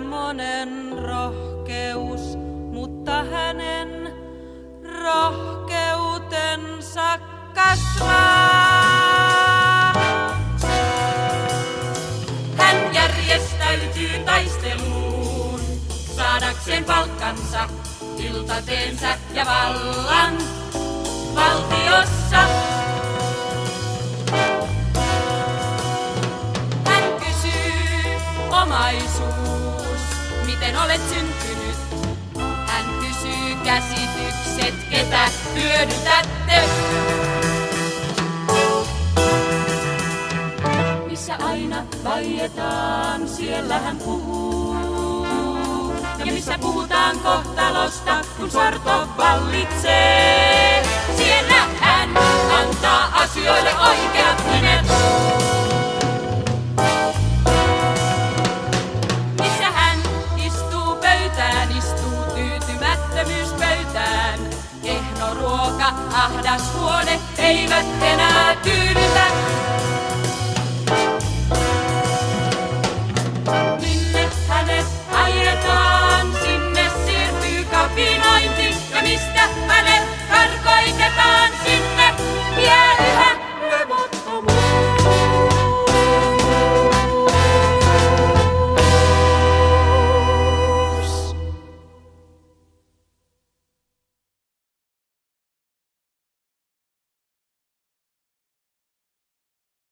monen rohkeus, mutta hänen rohkeutensa kasvaa. Hän järjestäytyy taisteluun, saadakseen palkkansa, iltateensä ja vallan valtiossa. Hän kysyy omaisuus miten olet syntynyt. Hän kysyy käsitykset, ketä hyödytätte. Missä aina vaietaan, siellä hän puhuu. Ja missä puhutaan kohtalosta, kun sorto vallitsee. Pöytään, istuu tyytymättömyys pöytään. Kehno ruoka, ahdas huone, eivät enää tyydy